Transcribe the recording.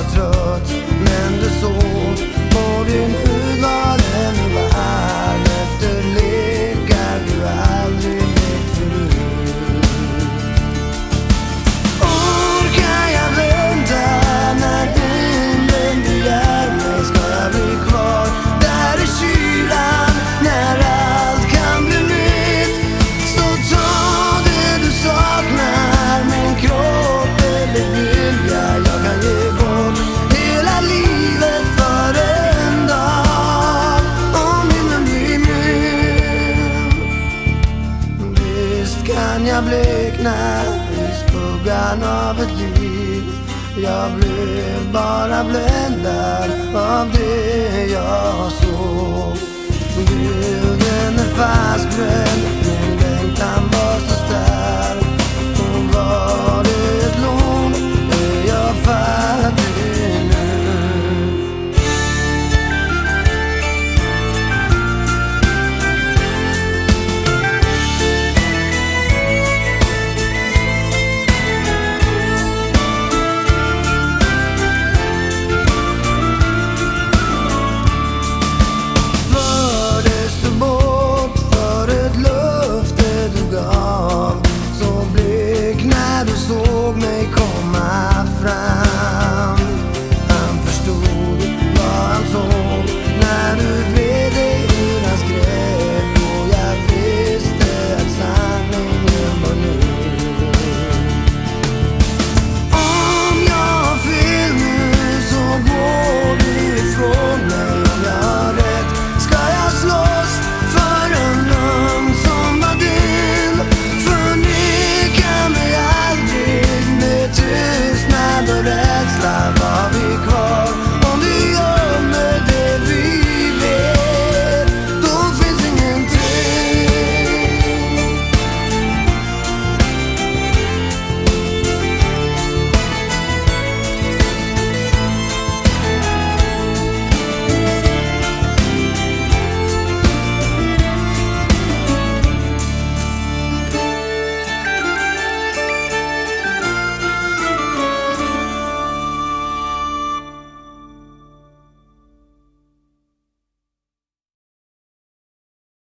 var trött, men du såg kan jag blekna i skuggan av ett liv? Jag blev bara bländad av det jag såg Guden är fast